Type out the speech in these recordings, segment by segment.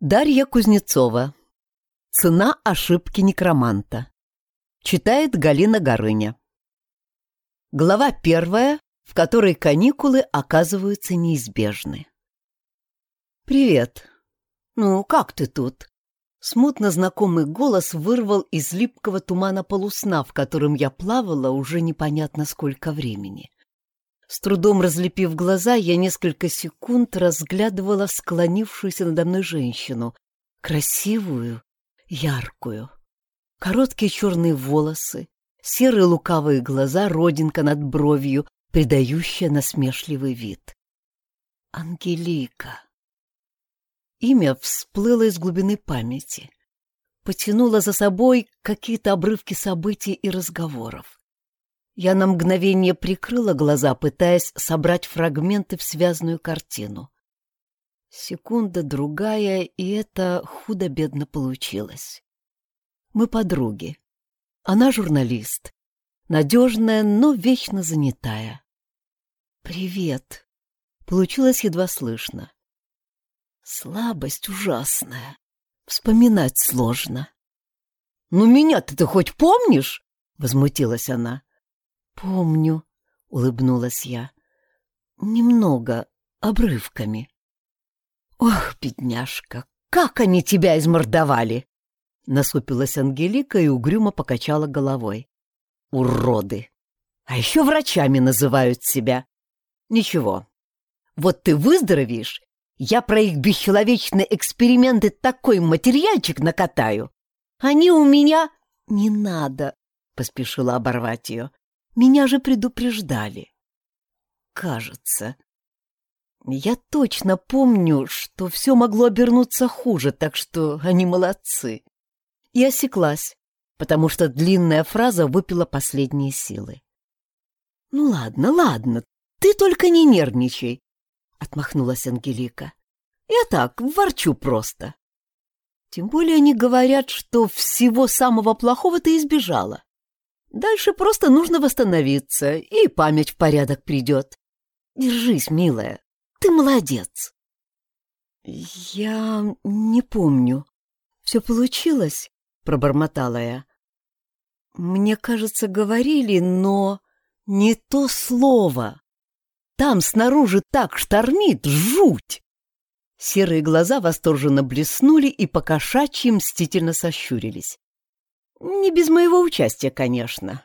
Дарья Кузнецова. Цена ошибки некроманта. Читает Галина Горыня. Глава первая, в которой каникулы оказываются неизбежны. «Привет. Ну, как ты тут?» Смутно знакомый голос вырвал из липкого тумана полусна, в котором я плавала уже непонятно сколько времени. С трудом разлепив глаза, я несколько секунд разглядывала склонившуюся надо мной женщину. Красивую, яркую. Короткие черные волосы, серые лукавые глаза, родинка над бровью, придающая насмешливый вид. Ангелика. Имя всплыло из глубины памяти. Потянуло за собой какие-то обрывки событий и разговоров. Я на мгновение прикрыла глаза, пытаясь собрать фрагменты в связанную картину. Секунда, другая, и это худо-бедно получилось. Мы подруги. Она журналист. Надежная, но вечно занятая. «Привет!» Получилось едва слышно. Слабость ужасная. Вспоминать сложно. «Ну меня-то ты хоть помнишь?» — возмутилась она. «Помню», — улыбнулась я. «Немного, обрывками». «Ох, бедняжка, как они тебя измордовали!» Насупилась Ангелика и угрюмо покачала головой. «Уроды! А еще врачами называют себя. Ничего, вот ты выздоровеешь, я про их бесчеловечные эксперименты такой материальчик накатаю. Они у меня...» «Не надо», — поспешила оборвать ее. Меня же предупреждали. Кажется. Я точно помню, что все могло обернуться хуже, так что они молодцы. И осеклась, потому что длинная фраза выпила последние силы. «Ну ладно, ладно, ты только не нервничай», — отмахнулась Ангелика. «Я так, ворчу просто. Тем более они говорят, что всего самого плохого ты избежала. Дальше просто нужно восстановиться, и память в порядок придет. Держись, милая, ты молодец. Я не помню. Все получилось, пробормотала я. Мне кажется, говорили, но не то слово. Там снаружи так штормит, жуть! Серые глаза восторженно блеснули и по кошачьи мстительно сощурились. Не без моего участия, конечно.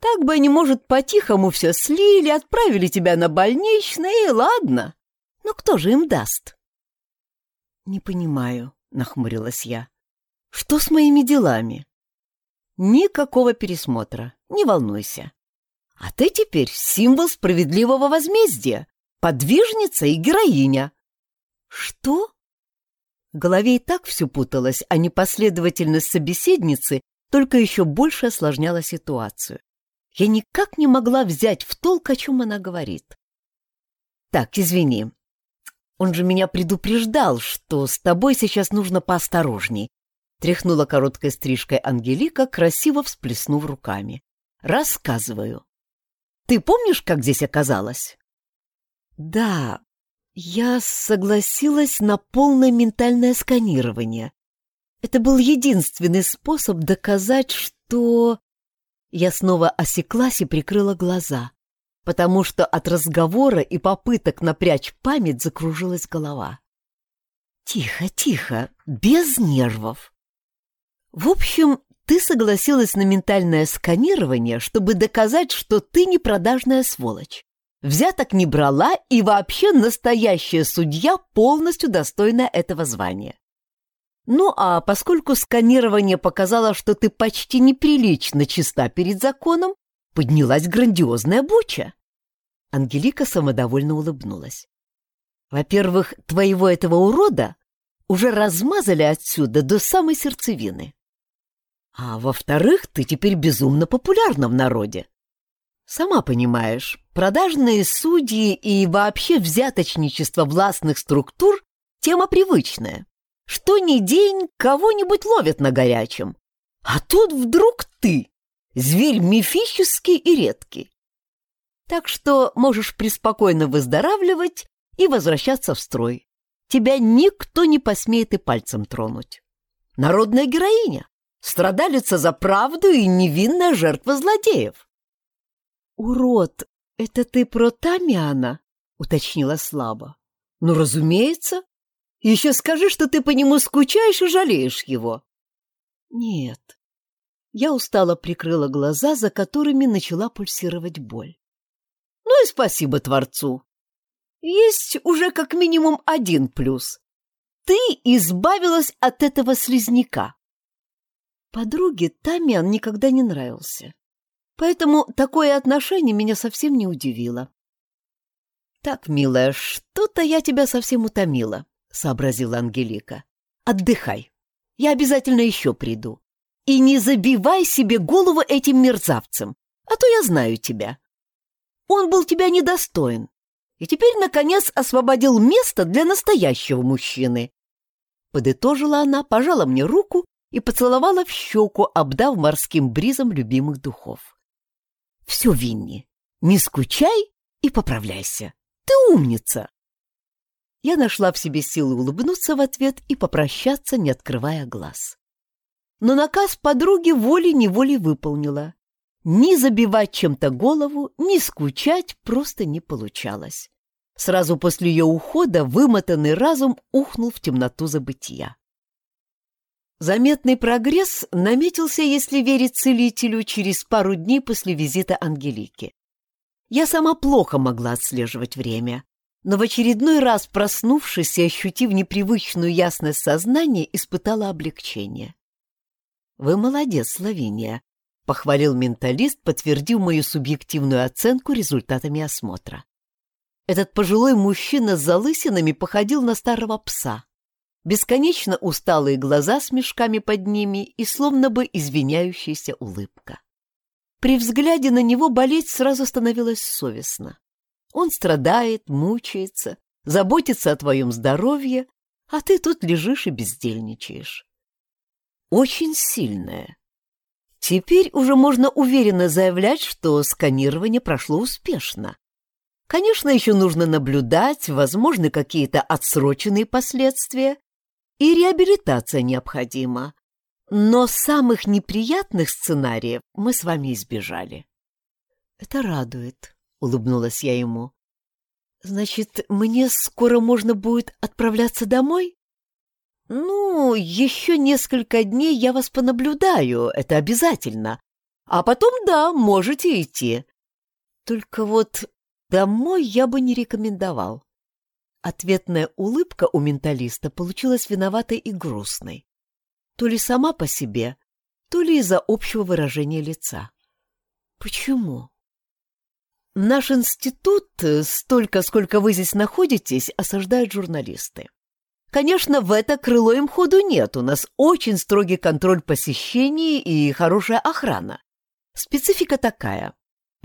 Так бы они, может, по-тихому все слили, отправили тебя на больничное, и ладно. Но кто же им даст? Не понимаю, нахмурилась я. Что с моими делами? Никакого пересмотра, не волнуйся. А ты теперь символ справедливого возмездия, подвижница и героиня. Что? В голове и так все путалось, а непоследовательность собеседницы только еще больше осложняла ситуацию. Я никак не могла взять в толк, о чем она говорит. «Так, извини. Он же меня предупреждал, что с тобой сейчас нужно поосторожней», тряхнула короткой стрижкой Ангелика, красиво всплеснув руками. «Рассказываю. Ты помнишь, как здесь оказалось?» «Да, я согласилась на полное ментальное сканирование. Это был единственный способ доказать, что... Я снова осеклась и прикрыла глаза, потому что от разговора и попыток напрячь память закружилась голова. Тихо, тихо, без нервов. В общем, ты согласилась на ментальное сканирование, чтобы доказать, что ты не продажная сволочь. Взяток не брала и вообще настоящая судья, полностью достойна этого звания. Ну а поскольку сканирование показало, что ты почти неприлично чиста перед законом, поднялась грандиозная буча. Ангелика самодовольно улыбнулась. Во-первых, твоего этого урода уже размазали отсюда до самой сердцевины. А во-вторых, ты теперь безумно популярна в народе. Сама понимаешь, продажные судьи и вообще взяточничество властных структур — тема привычная что ни день кого-нибудь ловят на горячем. А тут вдруг ты, зверь мифический и редкий. Так что можешь преспокойно выздоравливать и возвращаться в строй. тебя никто не посмеет и пальцем тронуть. Народная героиня, страдалица за правду и невинная жертва злодеев. «Урод, это ты про Тамиана?» — уточнила слабо. «Ну, разумеется. Еще скажи, что ты по нему скучаешь и жалеешь его». «Нет». Я устало прикрыла глаза, за которыми начала пульсировать боль. «Ну и спасибо Творцу. Есть уже как минимум один плюс. Ты избавилась от этого слизняка». Подруге Тамиан никогда не нравился. Поэтому такое отношение меня совсем не удивило. «Так, милая, что-то я тебя совсем утомила», — сообразила Ангелика. «Отдыхай. Я обязательно еще приду. И не забивай себе голову этим мерзавцем, а то я знаю тебя. Он был тебя недостоин, и теперь, наконец, освободил место для настоящего мужчины». Подытожила она, пожала мне руку и поцеловала в щеку, обдав морским бризом любимых духов. Все, Винни, не скучай и поправляйся. Ты умница. Я нашла в себе силы улыбнуться в ответ и попрощаться, не открывая глаз. Но наказ подруги волей-неволей выполнила. Ни забивать чем-то голову, ни скучать просто не получалось. Сразу после ее ухода вымотанный разум ухнул в темноту забытия. Заметный прогресс наметился, если верить целителю, через пару дней после визита Ангелики. Я сама плохо могла отслеживать время, но в очередной раз, проснувшись и ощутив непривычную ясность сознания, испытала облегчение. «Вы молодец, Славиния», — похвалил менталист, подтвердив мою субъективную оценку результатами осмотра. Этот пожилой мужчина с залысинами походил на старого пса бесконечно усталые глаза с мешками под ними и словно бы извиняющаяся улыбка. При взгляде на него болеть сразу становилось совестно. Он страдает, мучается, заботится о твоем здоровье, а ты тут лежишь и бездельничаешь. Очень сильное. Теперь уже можно уверенно заявлять, что сканирование прошло успешно. Конечно, еще нужно наблюдать, возможны какие-то отсроченные последствия, и реабилитация необходима. Но самых неприятных сценариев мы с вами избежали. Это радует, улыбнулась я ему. Значит, мне скоро можно будет отправляться домой? Ну, еще несколько дней я вас понаблюдаю, это обязательно. А потом, да, можете идти. Только вот домой я бы не рекомендовал. Ответная улыбка у менталиста получилась виноватой и грустной. То ли сама по себе, то ли из-за общего выражения лица. Почему? Наш институт, столько, сколько вы здесь находитесь, осаждают журналисты. Конечно, в это крыло им ходу нет. У нас очень строгий контроль посещений и хорошая охрана. Специфика такая.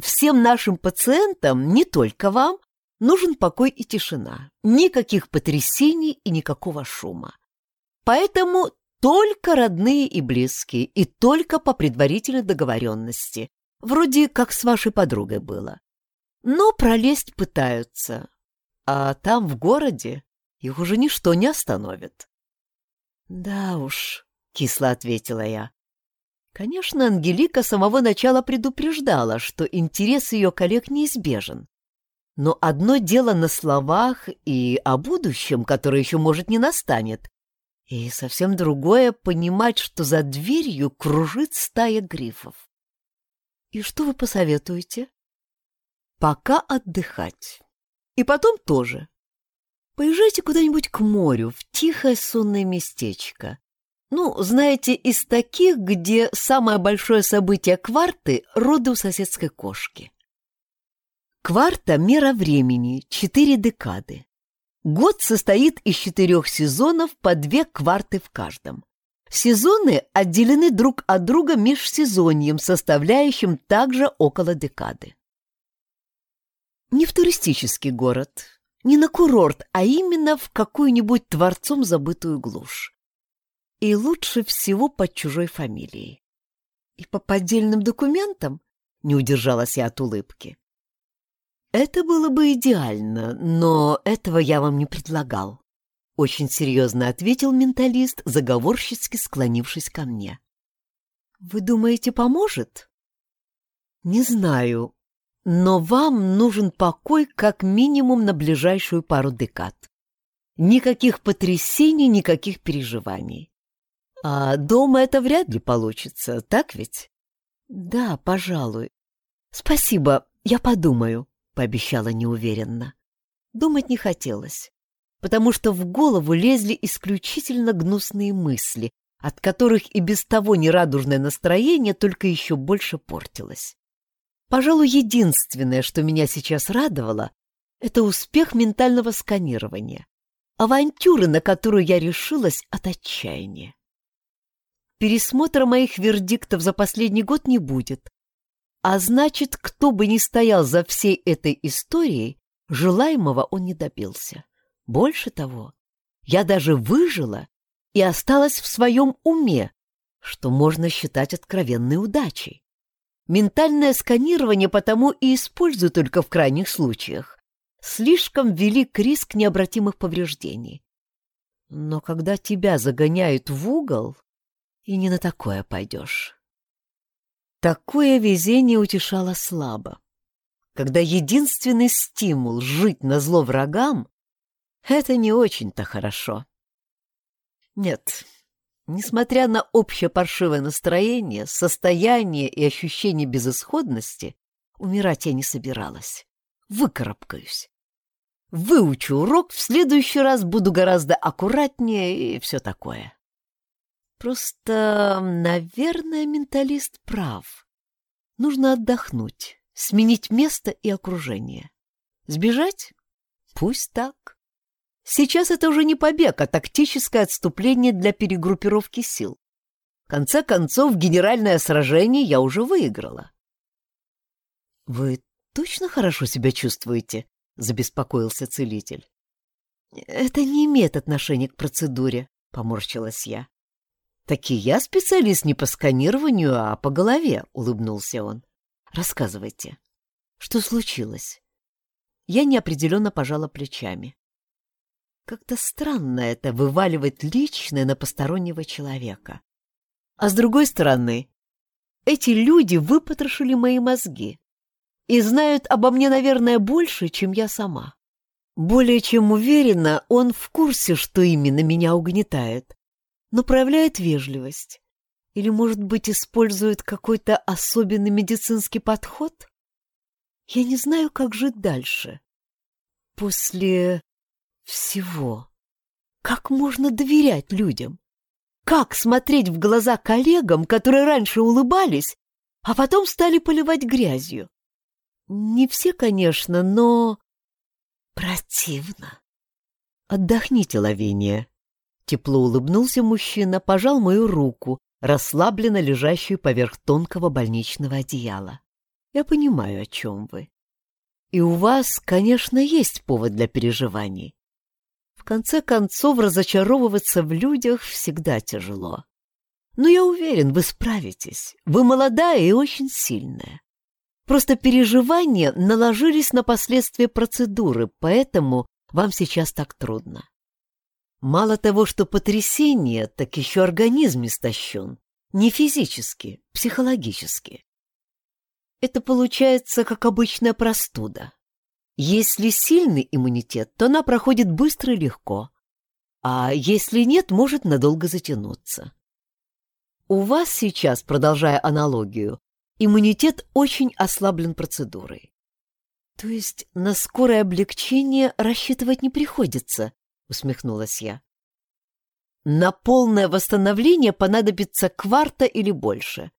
Всем нашим пациентам, не только вам, Нужен покой и тишина, никаких потрясений и никакого шума. Поэтому только родные и близкие, и только по предварительной договоренности, вроде как с вашей подругой было. Но пролезть пытаются, а там, в городе, их уже ничто не остановит. «Да уж», — кисло ответила я. Конечно, Ангелика с самого начала предупреждала, что интерес ее коллег неизбежен. Но одно дело на словах и о будущем, которое еще, может, не настанет, и совсем другое — понимать, что за дверью кружит стая грифов. И что вы посоветуете? Пока отдыхать. И потом тоже. Поезжайте куда-нибудь к морю, в тихое сонное местечко. Ну, знаете, из таких, где самое большое событие кварты — роды у соседской кошки. Кварта — мера времени, четыре декады. Год состоит из четырех сезонов по две кварты в каждом. Сезоны отделены друг от друга межсезоньем, составляющим также около декады. Не в туристический город, не на курорт, а именно в какую-нибудь творцом забытую глушь. И лучше всего под чужой фамилией. И по поддельным документам не удержалась я от улыбки. Это было бы идеально, но этого я вам не предлагал. очень серьезно ответил менталист, заговорщицки склонившись ко мне. Вы думаете, поможет? Не знаю, но вам нужен покой как минимум на ближайшую пару декад. Никаких потрясений, никаких переживаний. А дома это вряд ли получится, так ведь? Да, пожалуй. Спасибо, я подумаю, пообещала неуверенно. Думать не хотелось, потому что в голову лезли исключительно гнусные мысли, от которых и без того нерадужное настроение только еще больше портилось. Пожалуй, единственное, что меня сейчас радовало, это успех ментального сканирования, авантюры, на которую я решилась от отчаяния. Пересмотра моих вердиктов за последний год не будет, а значит, кто бы ни стоял за всей этой историей, желаемого он не добился. Больше того, я даже выжила и осталась в своем уме, что можно считать откровенной удачей. Ментальное сканирование потому и использую только в крайних случаях. Слишком велик риск необратимых повреждений. Но когда тебя загоняют в угол, и не на такое пойдешь. Такое везение утешало слабо. Когда единственный стимул жить на зло врагам — это не очень-то хорошо. Нет, несмотря на общее паршивое настроение, состояние и ощущение безысходности, умирать я не собиралась. Выкарабкаюсь. Выучу урок, в следующий раз буду гораздо аккуратнее и все такое. Просто, наверное, менталист прав. Нужно отдохнуть, сменить место и окружение. Сбежать? Пусть так. Сейчас это уже не побег, а тактическое отступление для перегруппировки сил. В конце концов, генеральное сражение я уже выиграла. «Вы точно хорошо себя чувствуете?» — забеспокоился целитель. «Это не имеет отношения к процедуре», — поморщилась я. «Так и я специалист не по сканированию, а по голове», — улыбнулся он. «Рассказывайте, что случилось?» Я неопределенно пожала плечами. Как-то странно это вываливать личное на постороннего человека. А с другой стороны, эти люди выпотрошили мои мозги и знают обо мне, наверное, больше, чем я сама. Более чем уверена, он в курсе, что именно меня угнетает, но проявляет вежливость. Или, может быть, использует какой-то особенный медицинский подход? Я не знаю, как жить дальше. После всего. Как можно доверять людям? Как смотреть в глаза коллегам, которые раньше улыбались, а потом стали поливать грязью? Не все, конечно, но... Противно. Отдохните, Лавиния. Тепло улыбнулся мужчина, пожал мою руку, расслабленно лежащую поверх тонкого больничного одеяла. Я понимаю, о чем вы. И у вас, конечно, есть повод для переживаний конце концов, разочаровываться в людях всегда тяжело. Но я уверен, вы справитесь. Вы молодая и очень сильная. Просто переживания наложились на последствия процедуры, поэтому вам сейчас так трудно. Мало того, что потрясение, так еще организм истощен. Не физически, психологически. Это получается как обычная простуда. Если сильный иммунитет, то она проходит быстро и легко, а если нет, может надолго затянуться. У вас сейчас, продолжая аналогию, иммунитет очень ослаблен процедурой. То есть на скорое облегчение рассчитывать не приходится, усмехнулась я. На полное восстановление понадобится кварта или больше.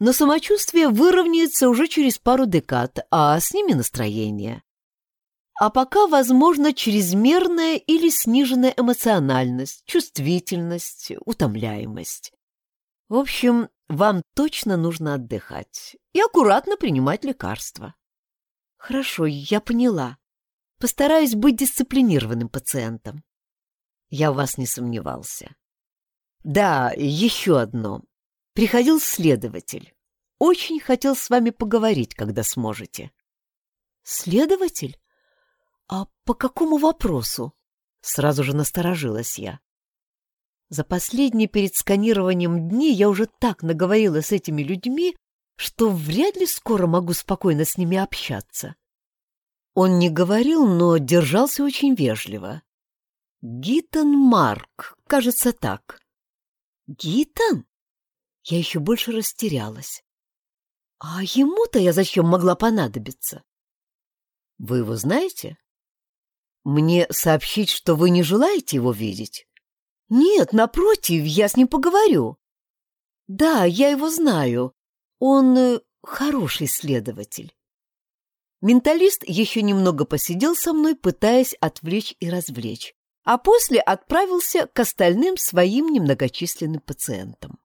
Но самочувствие выровняется уже через пару декад, а с ними настроение а пока возможна чрезмерная или сниженная эмоциональность, чувствительность, утомляемость. В общем, вам точно нужно отдыхать и аккуратно принимать лекарства. Хорошо, я поняла. Постараюсь быть дисциплинированным пациентом. Я в вас не сомневался. Да, еще одно. Приходил следователь. Очень хотел с вами поговорить, когда сможете. Следователь? «А по какому вопросу?» Сразу же насторожилась я. За последние перед сканированием дни я уже так наговорила с этими людьми, что вряд ли скоро могу спокойно с ними общаться. Он не говорил, но держался очень вежливо. Гитон Марк, кажется так. Гитон? Я еще больше растерялась. А ему-то я зачем могла понадобиться? Вы его знаете? Мне сообщить, что вы не желаете его видеть? Нет, напротив, я с ним поговорю. Да, я его знаю. Он э, хороший следователь. Менталист еще немного посидел со мной, пытаясь отвлечь и развлечь, а после отправился к остальным своим немногочисленным пациентам.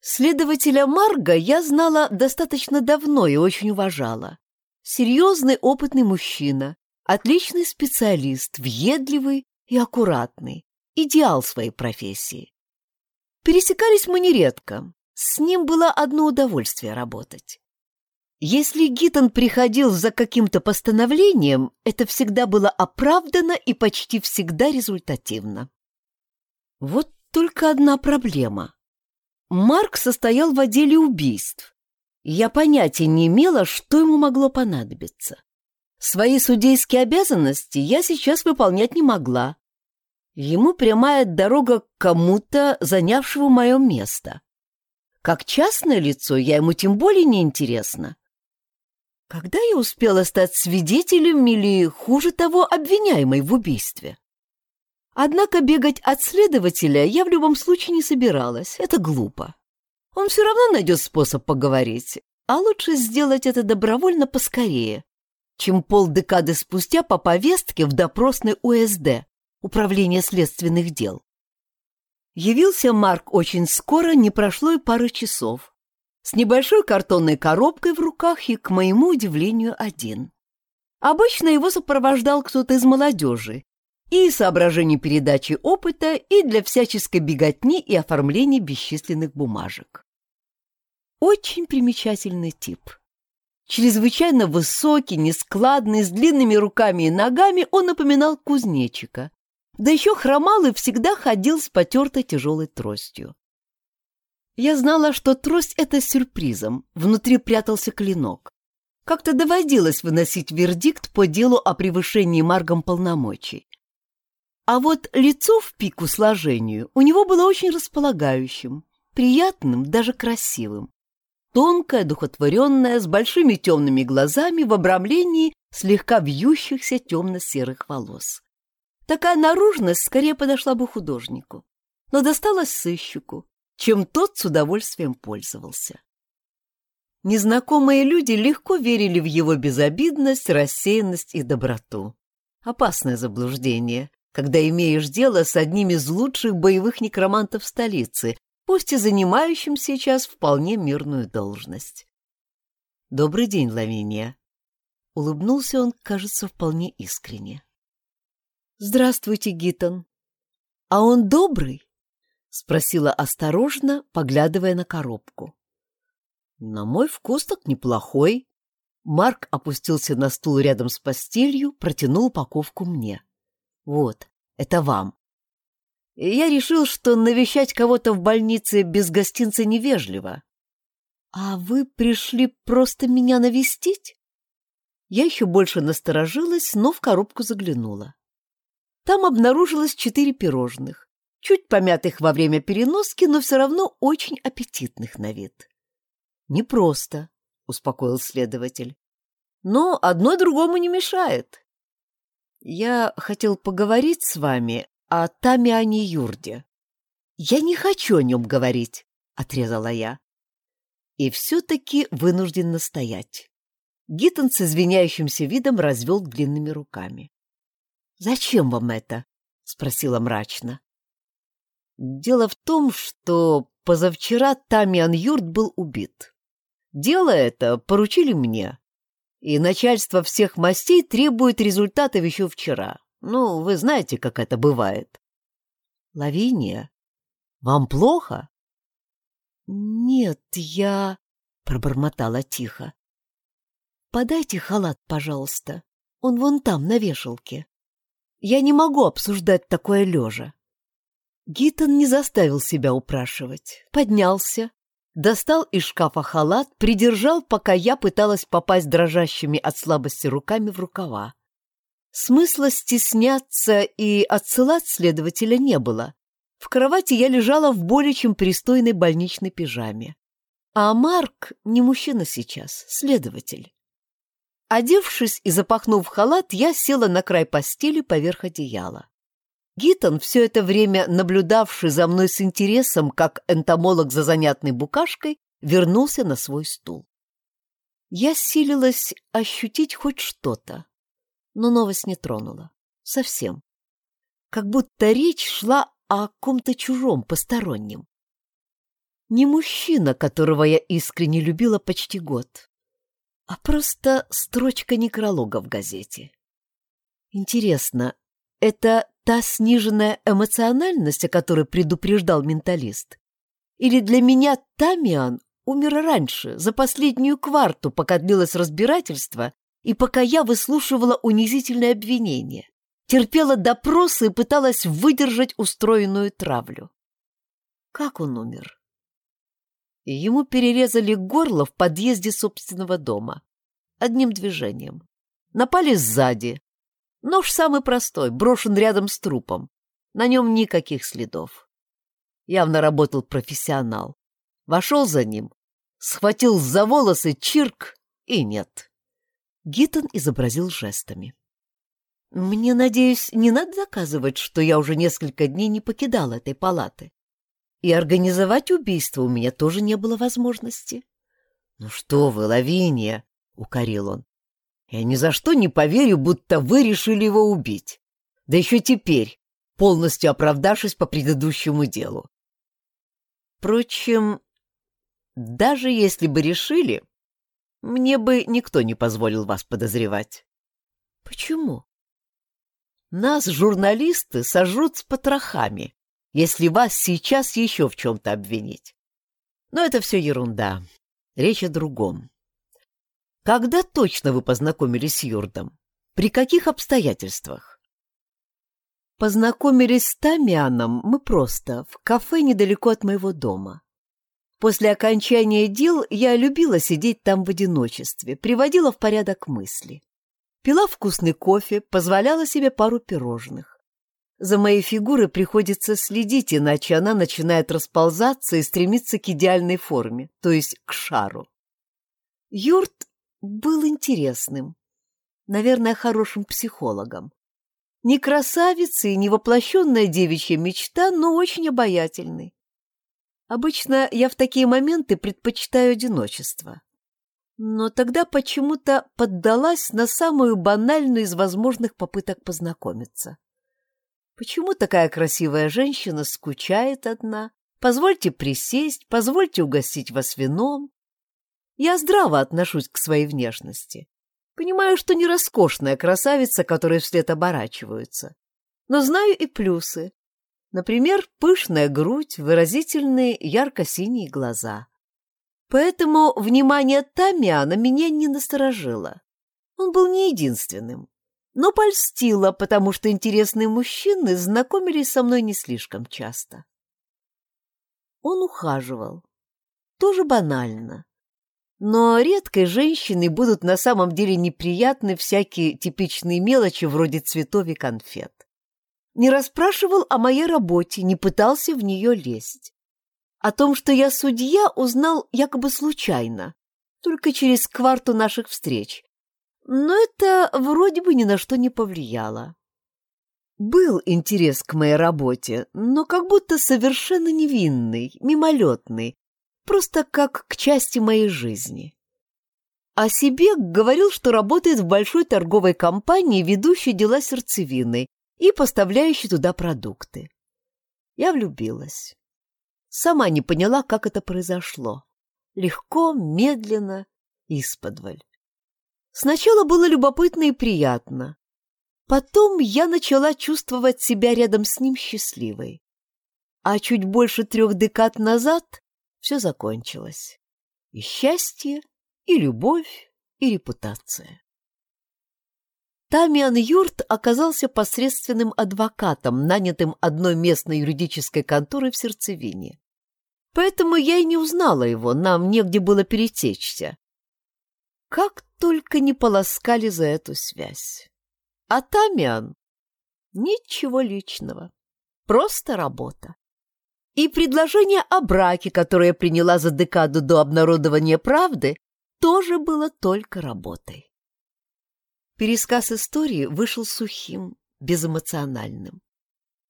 Следователя Марга я знала достаточно давно и очень уважала. Серьезный опытный мужчина, отличный специалист, въедливый и аккуратный, идеал своей профессии. Пересекались мы нередко, с ним было одно удовольствие работать. Если Гитон приходил за каким-то постановлением, это всегда было оправдано и почти всегда результативно. Вот только одна проблема. Марк состоял в отделе убийств. Я понятия не имела, что ему могло понадобиться. Свои судейские обязанности я сейчас выполнять не могла. Ему прямая дорога к кому-то, занявшему мое место. Как частное лицо я ему тем более не интересна. Когда я успела стать свидетелем или, хуже того, обвиняемой в убийстве? Однако бегать от следователя я в любом случае не собиралась. Это глупо. Он все равно найдет способ поговорить, а лучше сделать это добровольно поскорее, чем полдекады спустя по повестке в допросной УСД, Управление следственных дел. Явился Марк очень скоро, не прошло и пары часов, с небольшой картонной коробкой в руках и, к моему удивлению, один. Обычно его сопровождал кто-то из молодежи, и соображений передачи опыта, и для всяческой беготни и оформления бесчисленных бумажек. Очень примечательный тип. Чрезвычайно высокий, нескладный, с длинными руками и ногами он напоминал кузнечика. Да еще хромал и всегда ходил с потертой тяжелой тростью. Я знала, что трость — это сюрпризом, внутри прятался клинок. Как-то доводилось выносить вердикт по делу о превышении Маргом полномочий. А вот лицо в пику сложению у него было очень располагающим, приятным, даже красивым. Тонкое, духотворенное, с большими темными глазами в обрамлении слегка вьющихся темно-серых волос. Такая наружность скорее подошла бы художнику, но досталась сыщику, чем тот с удовольствием пользовался. Незнакомые люди легко верили в его безобидность, рассеянность и доброту. Опасное заблуждение, когда имеешь дело с одним из лучших боевых некромантов столицы, пусть и занимающим сейчас вполне мирную должность. «Добрый день, Лавиния!» Улыбнулся он, кажется, вполне искренне. «Здравствуйте, Гитон!» «А он добрый?» — спросила осторожно, поглядывая на коробку. «На мой вкус так неплохой». Марк опустился на стул рядом с постелью, протянул упаковку мне. Вот, это вам. Я решил, что навещать кого-то в больнице без гостинца невежливо. А вы пришли просто меня навестить? Я еще больше насторожилась, но в коробку заглянула. Там обнаружилось четыре пирожных, чуть помятых во время переноски, но все равно очень аппетитных на вид. «Непросто», — успокоил следователь. «Но одно другому не мешает. Я хотел поговорить с вами о Тамиане Юрде. Я не хочу о нем говорить, отрезала я. И все-таки вынужден настоять. Гиттон с извиняющимся видом развел длинными руками. «Зачем вам это?» — спросила мрачно. «Дело в том, что позавчера Тамиан Юрд был убит. Дело это поручили мне, и начальство всех мастей требует результатов еще вчера. Ну, вы знаете, как это бывает. Лавиния, вам плохо? Нет, я... Пробормотала тихо. Подайте халат, пожалуйста. Он вон там, на вешалке. Я не могу обсуждать такое лежа. Гитон не заставил себя упрашивать. Поднялся, достал из шкафа халат, придержал, пока я пыталась попасть дрожащими от слабости руками в рукава. Смысла стесняться и отсылать следователя не было. В кровати я лежала в более чем пристойной больничной пижаме. А Марк не мужчина сейчас, следователь. Одевшись и запахнув халат, я села на край постели поверх одеяла. Гитон, все это время наблюдавший за мной с интересом, как энтомолог за занятной букашкой, вернулся на свой стул. Я силилась ощутить хоть что-то, но новость не тронула. Совсем. Как будто речь шла о ком-то чужом, постороннем. Не мужчина, которого я искренне любила почти год, а просто строчка некролога в газете. Интересно, это та сниженная эмоциональность, о которой предупреждал менталист? Или для меня Тамиан умер раньше, за последнюю кварту, пока длилось разбирательство и пока я выслушивала унизительные обвинения, терпела допросы и пыталась выдержать устроенную травлю? Как он умер? Ему перерезали горло в подъезде собственного дома. Одним движением. Напали сзади, Нож самый простой, брошен рядом с трупом. На нем никаких следов. Явно работал профессионал. Вошел за ним, схватил за волосы, чирк, и нет. Гиттон изобразил жестами. Мне, надеюсь, не надо доказывать, что я уже несколько дней не покидал этой палаты. И организовать убийство у меня тоже не было возможности. — Ну что вы, Лавиния, — укорил он, я ни за что не поверю, будто вы решили его убить. Да еще теперь, полностью оправдавшись по предыдущему делу. Впрочем, даже если бы решили, мне бы никто не позволил вас подозревать. Почему? Нас, журналисты, сожрут с потрохами, если вас сейчас еще в чем-то обвинить. Но это все ерунда. Речь о другом. Когда точно вы познакомились с Юрдом? При каких обстоятельствах? Познакомились с Тамианом мы просто, в кафе недалеко от моего дома. После окончания дел я любила сидеть там в одиночестве, приводила в порядок мысли. Пила вкусный кофе, позволяла себе пару пирожных. За моей фигурой приходится следить, иначе она начинает расползаться и стремиться к идеальной форме, то есть к шару. Юрт был интересным, наверное, хорошим психологом. Не красавица и не воплощенная девичья мечта, но очень обаятельный. Обычно я в такие моменты предпочитаю одиночество. Но тогда почему-то поддалась на самую банальную из возможных попыток познакомиться. Почему такая красивая женщина скучает одна? Позвольте присесть, позвольте угостить вас вином. Я здраво отношусь к своей внешности. Понимаю, что не роскошная красавица, которые вслед оборачиваются. Но знаю и плюсы. Например, пышная грудь, выразительные ярко-синие глаза. Поэтому внимание Тамиана меня не насторожило. Он был не единственным. Но польстило, потому что интересные мужчины знакомились со мной не слишком часто. Он ухаживал. Тоже банально. Но редкой женщине будут на самом деле неприятны всякие типичные мелочи вроде цветов и конфет. Не расспрашивал о моей работе, не пытался в нее лезть. О том, что я судья, узнал якобы случайно, только через кварту наших встреч. Но это вроде бы ни на что не повлияло. Был интерес к моей работе, но как будто совершенно невинный, мимолетный, просто как к части моей жизни. О себе говорил, что работает в большой торговой компании, ведущей дела сердцевины и поставляющей туда продукты. Я влюбилась. Сама не поняла, как это произошло. Легко, медленно, исподволь. Сначала было любопытно и приятно. Потом я начала чувствовать себя рядом с ним счастливой. А чуть больше трех декад назад все закончилось. И счастье, и любовь, и репутация. Тамиан Юрт оказался посредственным адвокатом, нанятым одной местной юридической конторой в сердцевине. Поэтому я и не узнала его, нам негде было перетечься. Как только не полоскали за эту связь. А Тамиан — ничего личного, просто работа. И предложение о браке, которое я приняла за декаду до обнародования правды, тоже было только работой. Пересказ истории вышел сухим, безэмоциональным.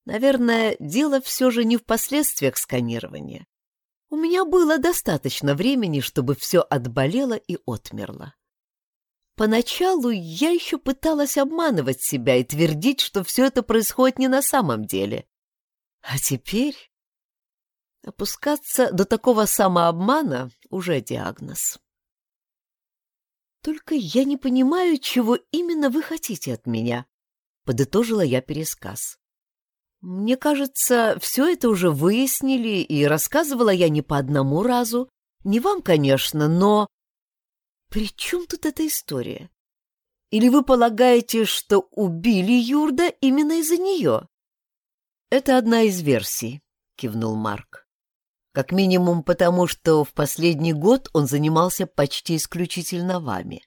Наверное, дело все же не в последствиях сканирования. У меня было достаточно времени, чтобы все отболело и отмерло. Поначалу я еще пыталась обманывать себя и твердить, что все это происходит не на самом деле. А теперь опускаться до такого самообмана уже диагноз. «Только я не понимаю, чего именно вы хотите от меня», — подытожила я пересказ. «Мне кажется, все это уже выяснили, и рассказывала я не по одному разу. Не вам, конечно, но...» «При чем тут эта история? Или вы полагаете, что убили Юрда именно из-за нее?» «Это одна из версий», — кивнул Марк. Как минимум потому, что в последний год он занимался почти исключительно вами.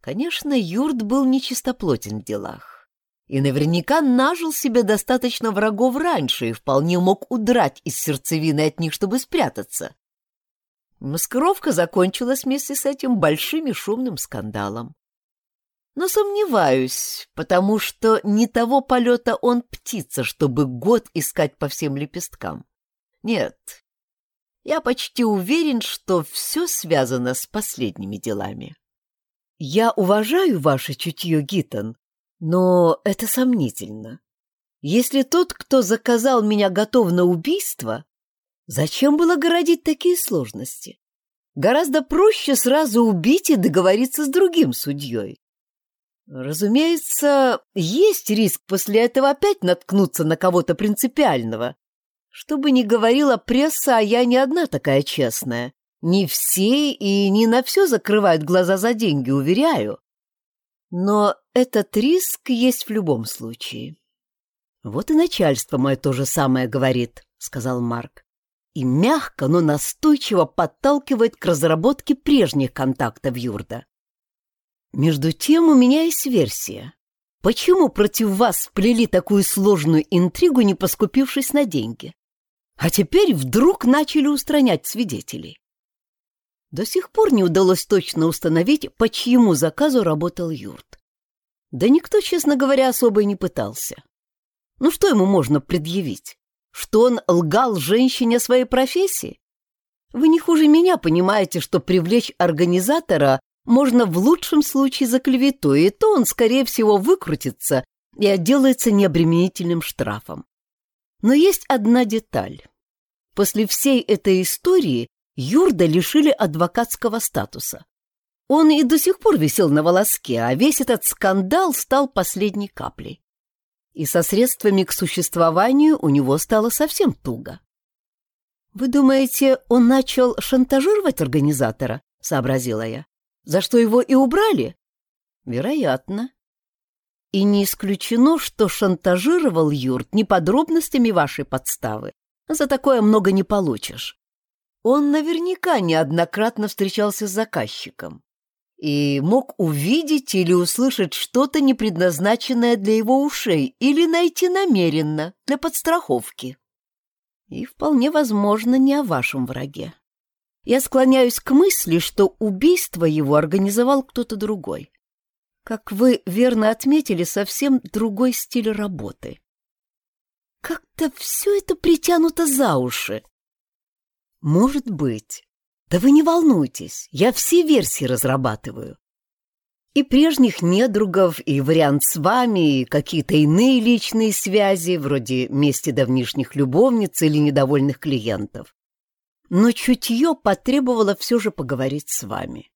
Конечно, Юрт был нечистоплотен в делах. И наверняка нажил себе достаточно врагов раньше и вполне мог удрать из сердцевины от них, чтобы спрятаться. Маскировка закончилась вместе с этим большим и шумным скандалом. Но сомневаюсь, потому что не того полета он птица, чтобы год искать по всем лепесткам. Нет, я почти уверен, что все связано с последними делами. Я уважаю ваше чутье, Гитон, но это сомнительно. Если тот, кто заказал меня, готов на убийство, зачем было городить такие сложности? Гораздо проще сразу убить и договориться с другим судьей. Разумеется, есть риск после этого опять наткнуться на кого-то принципиального, что бы ни говорила пресса, а я не одна такая честная. Не все и не на все закрывают глаза за деньги, уверяю. Но этот риск есть в любом случае. Вот и начальство мое то же самое говорит, сказал Марк. И мягко, но настойчиво подталкивает к разработке прежних контактов Юрда. Между тем у меня есть версия. Почему против вас сплели такую сложную интригу, не поскупившись на деньги? А теперь вдруг начали устранять свидетелей. До сих пор не удалось точно установить, по чьему заказу работал Юрт. Да никто, честно говоря, особо и не пытался. Ну что ему можно предъявить? Что он лгал женщине о своей профессии? Вы не хуже меня понимаете, что привлечь организатора можно в лучшем случае за клевету, и то он, скорее всего, выкрутится и отделается необременительным штрафом. Но есть одна деталь. После всей этой истории Юрда лишили адвокатского статуса. Он и до сих пор висел на волоске, а весь этот скандал стал последней каплей. И со средствами к существованию у него стало совсем туго. «Вы думаете, он начал шантажировать организатора?» — сообразила я. «За что его и убрали?» «Вероятно. И не исключено, что шантажировал Юрт не подробностями вашей подставы. За такое много не получишь. Он наверняка неоднократно встречался с заказчиком и мог увидеть или услышать что-то непредназначенное для его ушей или найти намеренно для подстраховки. И вполне возможно не о вашем враге. Я склоняюсь к мысли, что убийство его организовал кто-то другой. Как вы верно отметили, совсем другой стиль работы. Как-то все это притянуто за уши. Может быть. Да вы не волнуйтесь, я все версии разрабатываю. И прежних недругов, и вариант с вами, и какие-то иные личные связи, вроде мести давнишних любовниц или недовольных клиентов. Но чутье потребовало все же поговорить с вами.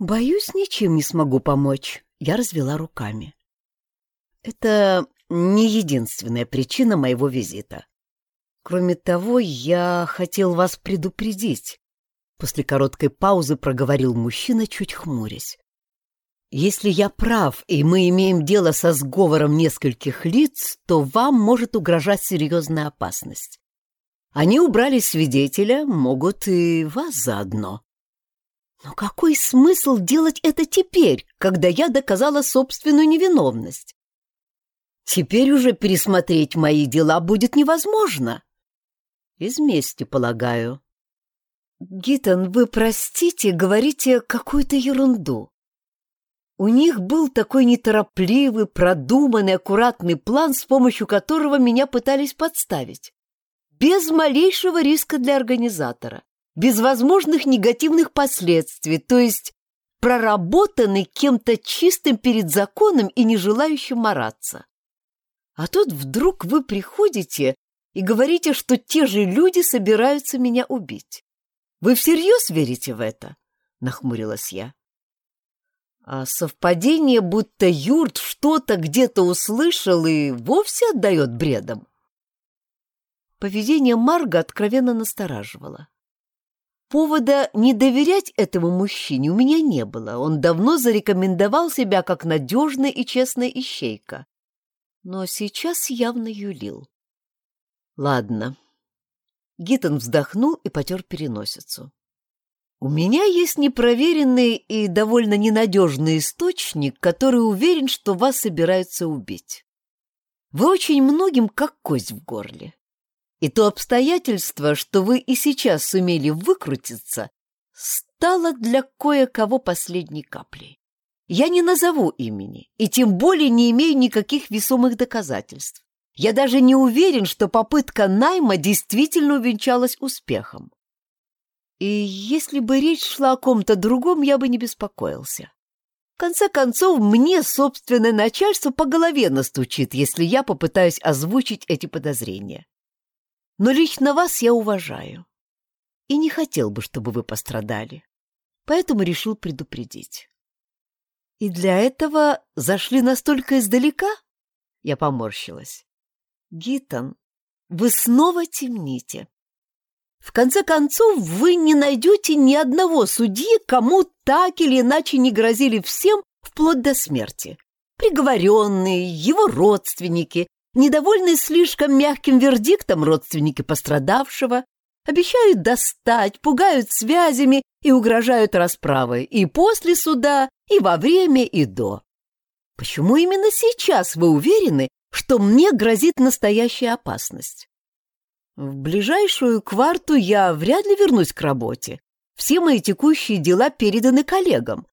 Боюсь, ничем не смогу помочь. Я развела руками. Это не единственная причина моего визита. Кроме того, я хотел вас предупредить. После короткой паузы проговорил мужчина, чуть хмурясь. Если я прав, и мы имеем дело со сговором нескольких лиц, то вам может угрожать серьезная опасность. Они убрали свидетеля, могут и вас заодно. Но какой смысл делать это теперь, когда я доказала собственную невиновность? Теперь уже пересмотреть мои дела будет невозможно. Из мести, полагаю. Гитон, вы простите, говорите какую-то ерунду. У них был такой неторопливый, продуманный, аккуратный план, с помощью которого меня пытались подставить. Без малейшего риска для организатора, без возможных негативных последствий, то есть проработанный кем-то чистым перед законом и не желающим мараться. А тут вдруг вы приходите и говорите, что те же люди собираются меня убить. Вы всерьез верите в это? Нахмурилась я. А совпадение, будто Юрт что-то где-то услышал и вовсе отдает бредом. Поведение Марга откровенно настораживало. Повода не доверять этому мужчине у меня не было. Он давно зарекомендовал себя как надежная и честная ищейка. Но сейчас явно юлил. Ладно. Гиттон вздохнул и потер переносицу. У меня есть непроверенный и довольно ненадежный источник, который уверен, что вас собираются убить. Вы очень многим как кость в горле. И то обстоятельство, что вы и сейчас сумели выкрутиться, стало для кое-кого последней каплей. Я не назову имени, и тем более не имею никаких весомых доказательств. Я даже не уверен, что попытка найма действительно увенчалась успехом. И если бы речь шла о ком-то другом, я бы не беспокоился. В конце концов, мне собственное начальство по голове настучит, если я попытаюсь озвучить эти подозрения. Но лично вас я уважаю. И не хотел бы, чтобы вы пострадали. Поэтому решил предупредить. И для этого зашли настолько издалека? Я поморщилась. Гитон, вы снова темните. В конце концов, вы не найдете ни одного судьи, кому так или иначе не грозили всем вплоть до смерти. Приговоренные, его родственники, недовольные слишком мягким вердиктом родственники пострадавшего, обещают достать, пугают связями и угрожают расправой и после суда, и во время, и до. Почему именно сейчас вы уверены, что мне грозит настоящая опасность? В ближайшую кварту я вряд ли вернусь к работе. Все мои текущие дела переданы коллегам.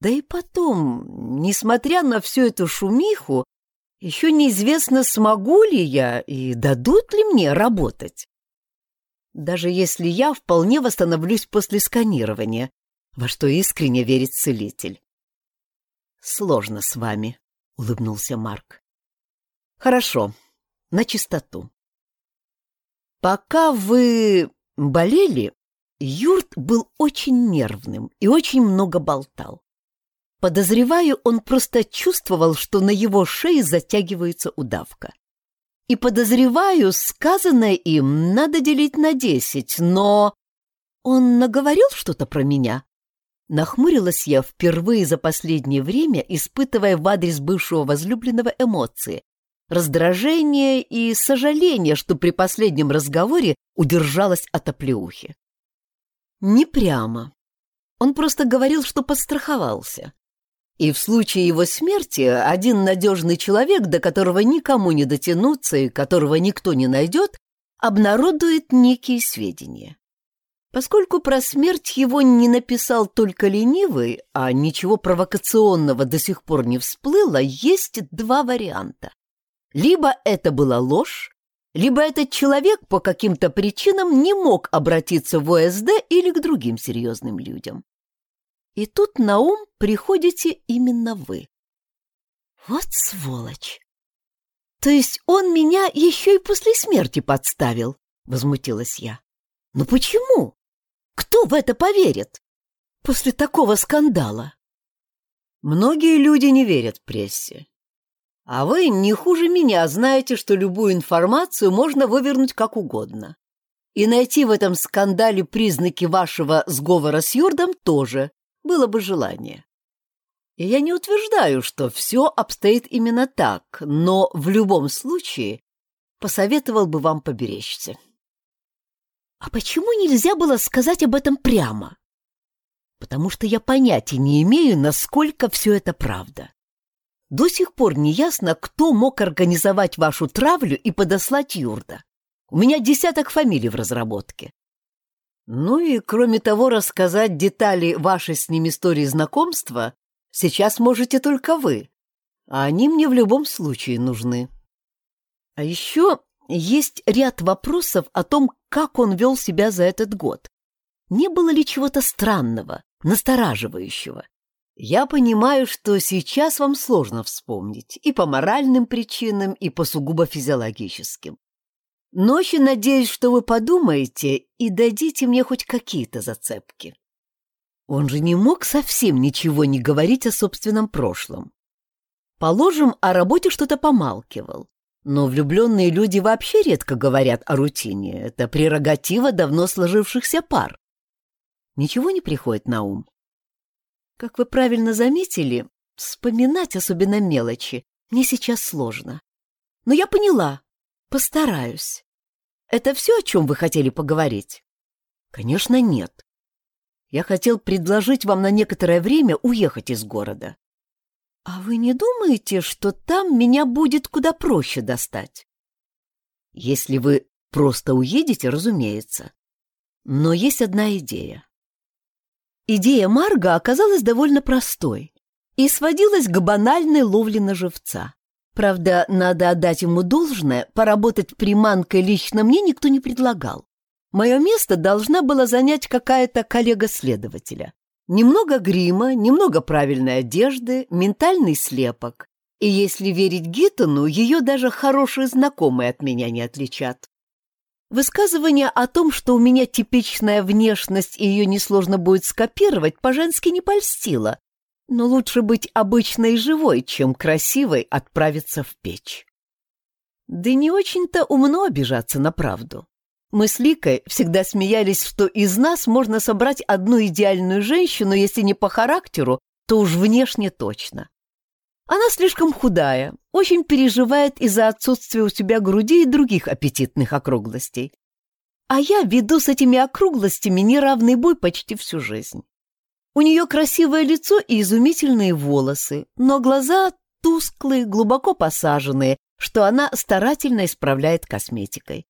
Да и потом, несмотря на всю эту шумиху, еще неизвестно, смогу ли я и дадут ли мне работать. Даже если я вполне восстановлюсь после сканирования, во что искренне верит целитель. «Сложно с вами», — улыбнулся Марк. «Хорошо, на чистоту. Пока вы болели, Юрт был очень нервным и очень много болтал. Подозреваю, он просто чувствовал, что на его шее затягивается удавка. И подозреваю, сказанное им надо делить на десять, но... Он наговорил что-то про меня? Нахмурилась я впервые за последнее время, испытывая в адрес бывшего возлюбленного эмоции, раздражение и сожаление, что при последнем разговоре удержалась от оплеухи. Не прямо. Он просто говорил, что подстраховался. И в случае его смерти один надежный человек, до которого никому не дотянуться и которого никто не найдет, обнародует некие сведения. Поскольку про смерть его не написал только ленивый, а ничего провокационного до сих пор не всплыло, есть два варианта. Либо это была ложь, либо этот человек по каким-то причинам не мог обратиться в ОСД или к другим серьезным людям. И тут на ум приходите именно вы. Вот сволочь! То есть он меня еще и после смерти подставил, возмутилась я. Но почему? Кто в это поверит? После такого скандала. Многие люди не верят прессе. А вы не хуже меня знаете, что любую информацию можно вывернуть как угодно. И найти в этом скандале признаки вашего сговора с Юрдом тоже было бы желание. И я не утверждаю, что все обстоит именно так, но в любом случае посоветовал бы вам поберечься. А почему нельзя было сказать об этом прямо? Потому что я понятия не имею, насколько все это правда. До сих пор не ясно, кто мог организовать вашу травлю и подослать Юрда. У меня десяток фамилий в разработке. Ну и, кроме того, рассказать детали вашей с ним истории знакомства сейчас можете только вы, а они мне в любом случае нужны. А еще есть ряд вопросов о том, как он вел себя за этот год. Не было ли чего-то странного, настораживающего? Я понимаю, что сейчас вам сложно вспомнить и по моральным причинам, и по сугубо физиологическим. Но очень надеюсь, что вы подумаете и дадите мне хоть какие-то зацепки. Он же не мог совсем ничего не говорить о собственном прошлом. Положим, о работе что-то помалкивал. Но влюбленные люди вообще редко говорят о рутине. Это прерогатива давно сложившихся пар. Ничего не приходит на ум. Как вы правильно заметили, вспоминать особенно мелочи мне сейчас сложно. Но я поняла. Постараюсь. Это все, о чем вы хотели поговорить? Конечно, нет. Я хотел предложить вам на некоторое время уехать из города. А вы не думаете, что там меня будет куда проще достать? Если вы просто уедете, разумеется. Но есть одна идея. Идея Марга оказалась довольно простой и сводилась к банальной ловле на живца. Правда, надо отдать ему должное, поработать приманкой лично мне никто не предлагал. Мое место должна была занять какая-то коллега-следователя. Немного грима, немного правильной одежды, ментальный слепок. И если верить Гиттону, ее даже хорошие знакомые от меня не отличат. Высказывание о том, что у меня типичная внешность и ее несложно будет скопировать, по-женски не польстило. Но лучше быть обычной живой, чем красивой отправиться в печь. Да не очень-то умно обижаться на правду. Мы с Ликой всегда смеялись, что из нас можно собрать одну идеальную женщину, если не по характеру, то уж внешне точно. Она слишком худая, очень переживает из-за отсутствия у себя груди и других аппетитных округлостей. А я веду с этими округлостями неравный бой почти всю жизнь. У нее красивое лицо и изумительные волосы, но глаза тусклые, глубоко посаженные, что она старательно исправляет косметикой.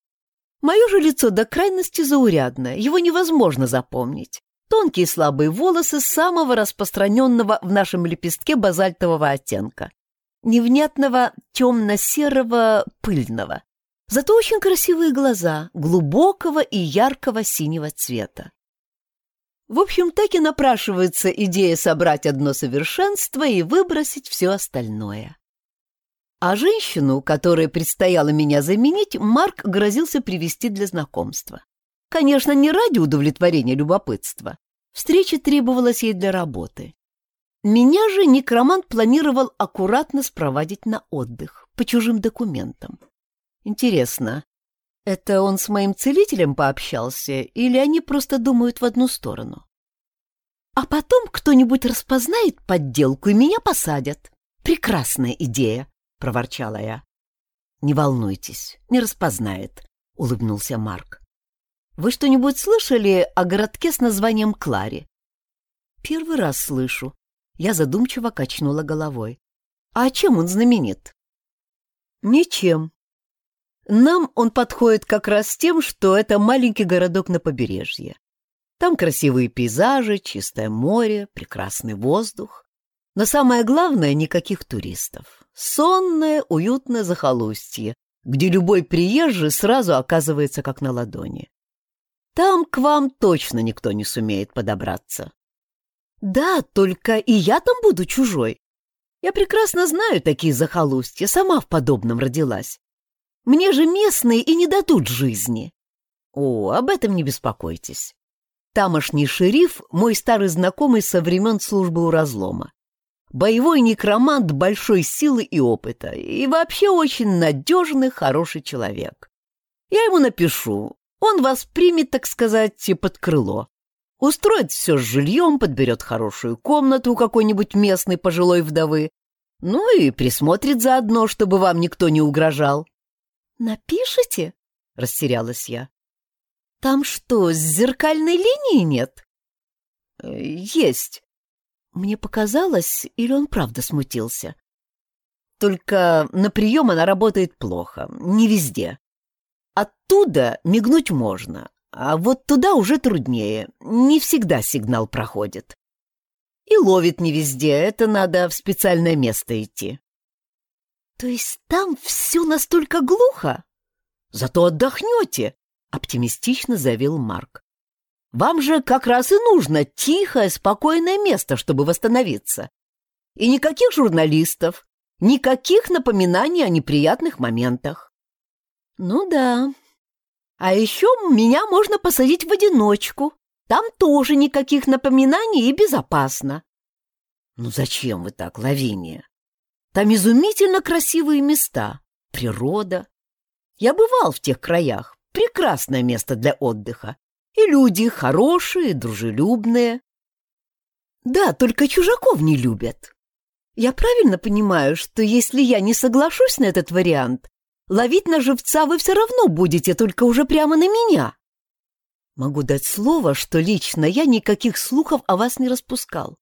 Мое же лицо до крайности заурядное, его невозможно запомнить. Тонкие слабые волосы самого распространенного в нашем лепестке базальтового оттенка. Невнятного темно-серого пыльного. Зато очень красивые глаза, глубокого и яркого синего цвета. В общем, так и напрашивается идея собрать одно совершенство и выбросить все остальное. А женщину, которой предстояло меня заменить, Марк грозился привести для знакомства. Конечно, не ради удовлетворения любопытства. Встреча требовалась ей для работы. Меня же некромант планировал аккуратно спровадить на отдых, по чужим документам. Интересно, это он с моим целителем пообщался, или они просто думают в одну сторону? А потом кто-нибудь распознает подделку и меня посадят. Прекрасная идея, — проворчала я. «Не волнуйтесь, не распознает», — улыбнулся Марк. «Вы что-нибудь слышали о городке с названием Клари?» «Первый раз слышу». Я задумчиво качнула головой. «А чем он знаменит?» «Ничем. Нам он подходит как раз тем, что это маленький городок на побережье. Там красивые пейзажи, чистое море, прекрасный воздух. Но самое главное — никаких туристов сонное, уютное захолустье, где любой приезжий сразу оказывается как на ладони. Там к вам точно никто не сумеет подобраться. Да, только и я там буду чужой. Я прекрасно знаю такие захолустья, сама в подобном родилась. Мне же местные и не дадут жизни. О, об этом не беспокойтесь. Тамошний шериф — мой старый знакомый со времен службы у разлома боевой некромант большой силы и опыта, и вообще очень надежный, хороший человек. Я ему напишу, он вас примет, так сказать, под крыло. Устроит все с жильем, подберет хорошую комнату у какой-нибудь местной пожилой вдовы. Ну и присмотрит заодно, чтобы вам никто не угрожал. «Напишите?» — растерялась я. «Там что, зеркальной линии нет?» «Э, «Есть». Мне показалось, или он правда смутился. Только на прием она работает плохо, не везде. Оттуда мигнуть можно, а вот туда уже труднее, не всегда сигнал проходит. И ловит не везде, это надо в специальное место идти. То есть там все настолько глухо? Зато отдохнете, оптимистично заявил Марк. Вам же как раз и нужно тихое, спокойное место, чтобы восстановиться. И никаких журналистов, никаких напоминаний о неприятных моментах. Ну да, а еще меня можно посадить в одиночку. Там тоже никаких напоминаний и безопасно. Ну зачем вы так, Лавиния? Там изумительно красивые места, природа. Я бывал в тех краях. Прекрасное место для отдыха. И люди хорошие, дружелюбные. Да, только чужаков не любят. Я правильно понимаю, что если я не соглашусь на этот вариант, Ловить на живца вы все равно будете, только уже прямо на меня. Могу дать слово, что лично я никаких слухов о вас не распускал.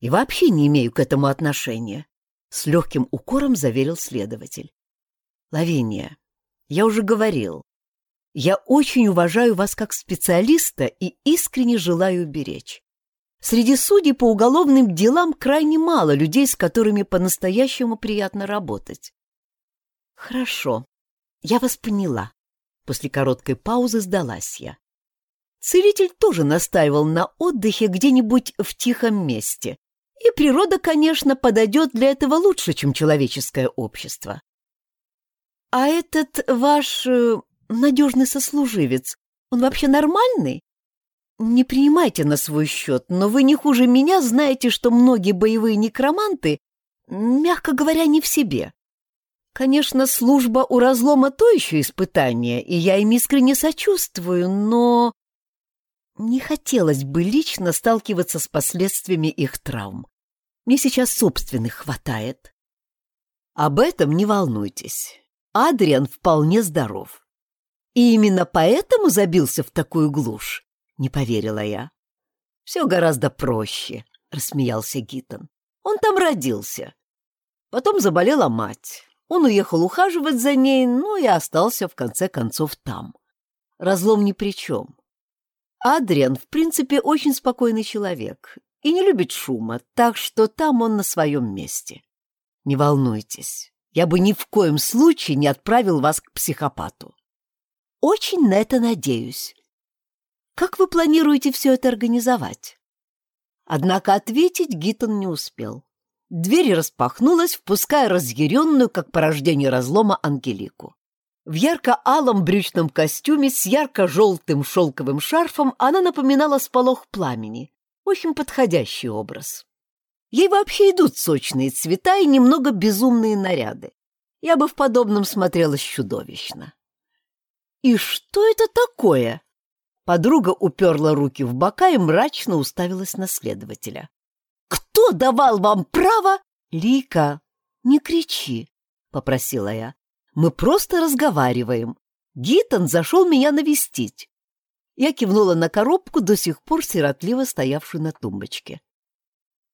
И вообще не имею к этому отношения. С легким укором заверил следователь. Лавиния, я уже говорил, я очень уважаю вас как специалиста и искренне желаю беречь. Среди судей по уголовным делам крайне мало людей, с которыми по-настоящему приятно работать. «Хорошо, я вас поняла». После короткой паузы сдалась я. Целитель тоже настаивал на отдыхе где-нибудь в тихом месте. И природа, конечно, подойдет для этого лучше, чем человеческое общество. «А этот ваш э, надежный сослуживец, он вообще нормальный?» «Не принимайте на свой счет, но вы не хуже меня знаете, что многие боевые некроманты, мягко говоря, не в себе. Конечно, служба у разлома то еще испытание, и я им искренне сочувствую, но... Не хотелось бы лично сталкиваться с последствиями их травм. Мне сейчас собственных хватает. Об этом не волнуйтесь. Адриан вполне здоров. И именно поэтому забился в такую глушь, не поверила я. Все гораздо проще, рассмеялся Гитон. Он там родился. Потом заболела мать. Он уехал ухаживать за ней, ну и остался в конце концов там. Разлом ни при чем. Адриан, в принципе, очень спокойный человек и не любит шума, так что там он на своем месте. Не волнуйтесь, я бы ни в коем случае не отправил вас к психопату. Очень на это надеюсь. Как вы планируете все это организовать? Однако ответить Гитон не успел. Дверь распахнулась, впуская разъяренную, как порождение разлома, Ангелику. В ярко-алом брючном костюме с ярко-желтым шелковым шарфом она напоминала сполох пламени. Очень подходящий образ. Ей вообще идут сочные цвета и немного безумные наряды. Я бы в подобном смотрелась чудовищно. «И что это такое?» Подруга уперла руки в бока и мрачно уставилась на следователя. Кто давал вам право? Лика, не кричи, попросила я. Мы просто разговариваем. Гитон зашел меня навестить. Я кивнула на коробку, до сих пор сиротливо стоявшую на тумбочке.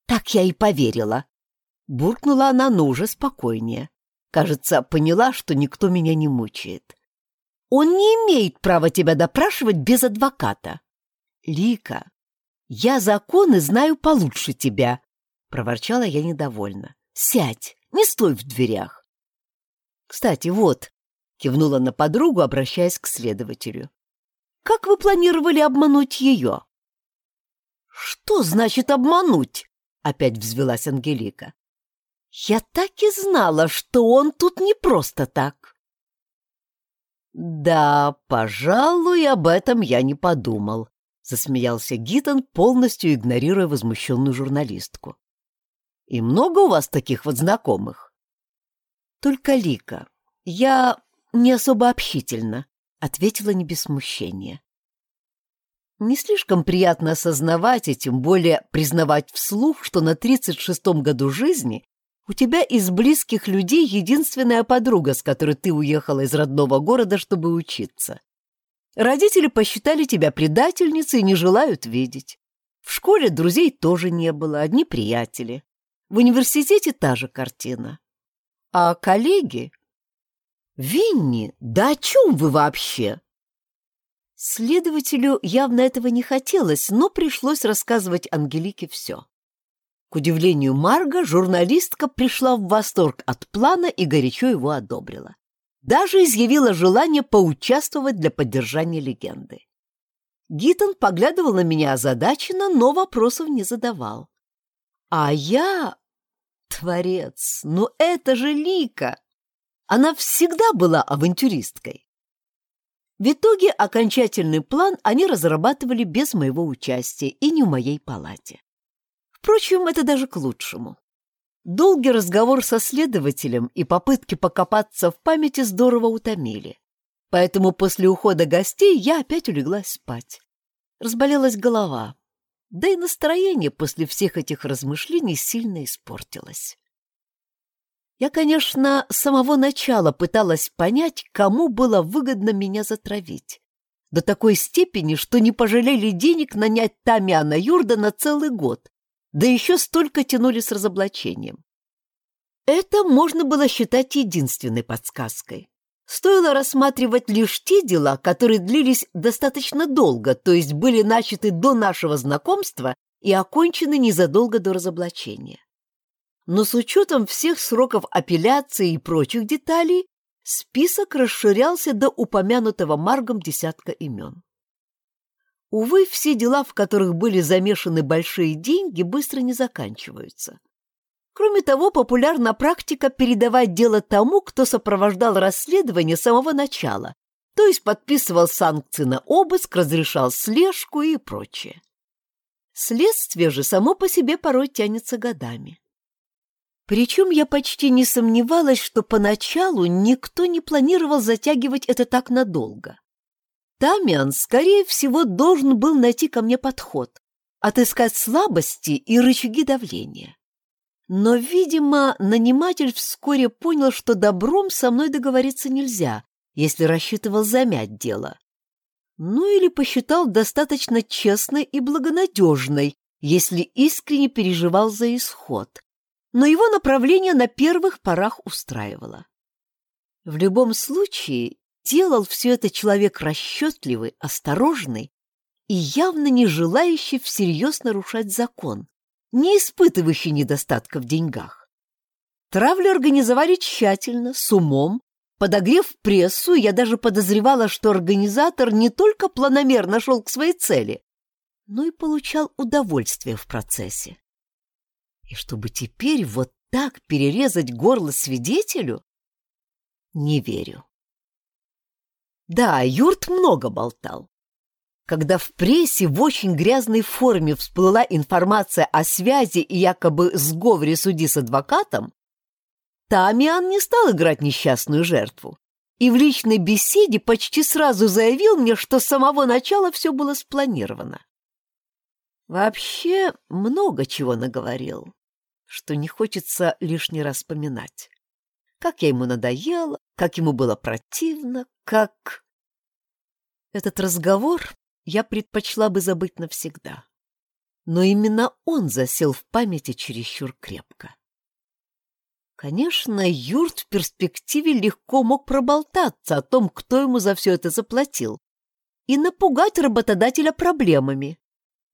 Так я и поверила. Буркнула она, но уже спокойнее. Кажется, поняла, что никто меня не мучает. Он не имеет права тебя допрашивать без адвоката. Лика, «Я законы знаю получше тебя», — проворчала я недовольно. «Сядь, не стой в дверях». «Кстати, вот», — кивнула на подругу, обращаясь к следователю. «Как вы планировали обмануть ее?» «Что значит обмануть?» — опять взвелась Ангелика. «Я так и знала, что он тут не просто так». «Да, пожалуй, об этом я не подумал», засмеялся Гитон, полностью игнорируя возмущенную журналистку. И много у вас таких вот знакомых? Только Лика. Я не особо общительна, ответила не без смущения. Не слишком приятно осознавать и тем более признавать вслух, что на 36-м году жизни у тебя из близких людей единственная подруга, с которой ты уехала из родного города, чтобы учиться. Родители посчитали тебя предательницей и не желают видеть. В школе друзей тоже не было, одни приятели. В университете та же картина. А коллеги? Винни, да о чем вы вообще? Следователю явно этого не хотелось, но пришлось рассказывать Ангелике все. К удивлению Марга, журналистка пришла в восторг от плана и горячо его одобрила. Даже изъявила желание поучаствовать для поддержания легенды. Гитон поглядывал на меня озадаченно, но вопросов не задавал. А я... Творец, ну это же Лика! Она всегда была авантюристкой. В итоге окончательный план они разрабатывали без моего участия и не в моей палате. Впрочем, это даже к лучшему. Долгий разговор со следователем и попытки покопаться в памяти здорово утомили. Поэтому после ухода гостей я опять улеглась спать. Разболелась голова, да и настроение после всех этих размышлений сильно испортилось. Я, конечно, с самого начала пыталась понять, кому было выгодно меня затравить. До такой степени, что не пожалели денег нанять Тамиана Юрда на целый год, да еще столько тянули с разоблачением. Это можно было считать единственной подсказкой. Стоило рассматривать лишь те дела, которые длились достаточно долго, то есть были начаты до нашего знакомства и окончены незадолго до разоблачения но с учетом всех сроков апелляции и прочих деталей список расширялся до упомянутого Маргом десятка имен. Увы, все дела, в которых были замешаны большие деньги, быстро не заканчиваются. Кроме того, популярна практика передавать дело тому, кто сопровождал расследование с самого начала, то есть подписывал санкции на обыск, разрешал слежку и прочее. Следствие же само по себе порой тянется годами. Причем я почти не сомневалась, что поначалу никто не планировал затягивать это так надолго. Тамиан, скорее всего, должен был найти ко мне подход, отыскать слабости и рычаги давления. Но, видимо, наниматель вскоре понял, что добром со мной договориться нельзя, если рассчитывал замять дело. Ну или посчитал достаточно честной и благонадежной, если искренне переживал за исход, но его направление на первых порах устраивало. В любом случае, делал все это человек расчетливый, осторожный и явно не желающий всерьез нарушать закон, не испытывающий недостатка в деньгах. Травлю организовали тщательно, с умом, подогрев прессу, я даже подозревала, что организатор не только планомерно шел к своей цели, но и получал удовольствие в процессе. И чтобы теперь вот так перерезать горло свидетелю? Не верю. Да, Юрт много болтал. Когда в прессе в очень грязной форме всплыла информация о связи и якобы сговоре судьи с адвокатом, Тамиан не стал играть несчастную жертву и в личной беседе почти сразу заявил мне, что с самого начала все было спланировано. Вообще много чего наговорил что не хочется лишний раз поминать. Как я ему надоела, как ему было противно, как... Этот разговор я предпочла бы забыть навсегда. Но именно он засел в памяти чересчур крепко. Конечно, Юрт в перспективе легко мог проболтаться о том, кто ему за все это заплатил, и напугать работодателя проблемами.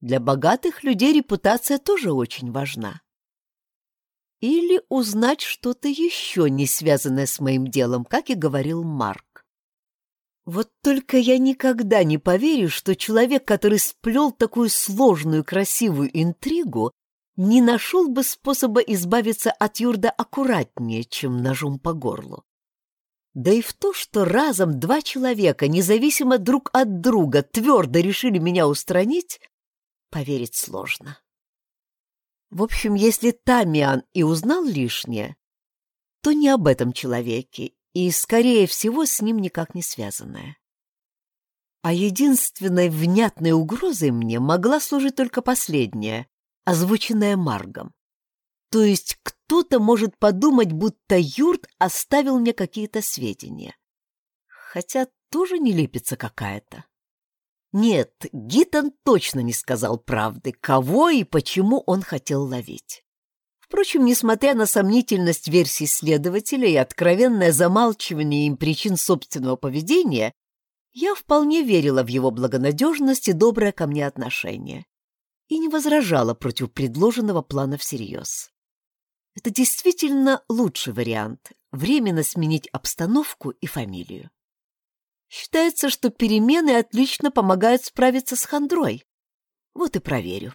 Для богатых людей репутация тоже очень важна или узнать что-то еще, не связанное с моим делом, как и говорил Марк. Вот только я никогда не поверю, что человек, который сплел такую сложную красивую интригу, не нашел бы способа избавиться от Юрда аккуратнее, чем ножом по горлу. Да и в то, что разом два человека, независимо друг от друга, твердо решили меня устранить, поверить сложно. В общем, если Тамиан и узнал лишнее, то не об этом человеке и, скорее всего, с ним никак не связанное. А единственной внятной угрозой мне могла служить только последняя, озвученная Маргом. То есть кто-то может подумать, будто Юрт оставил мне какие-то сведения. Хотя тоже не лепится какая-то. Нет, Гитон точно не сказал правды, кого и почему он хотел ловить. Впрочем, несмотря на сомнительность версий следователя и откровенное замалчивание им причин собственного поведения, я вполне верила в его благонадежность и доброе ко мне отношение и не возражала против предложенного плана всерьез. Это действительно лучший вариант — временно сменить обстановку и фамилию. Считается, что перемены отлично помогают справиться с хандрой. Вот и проверю.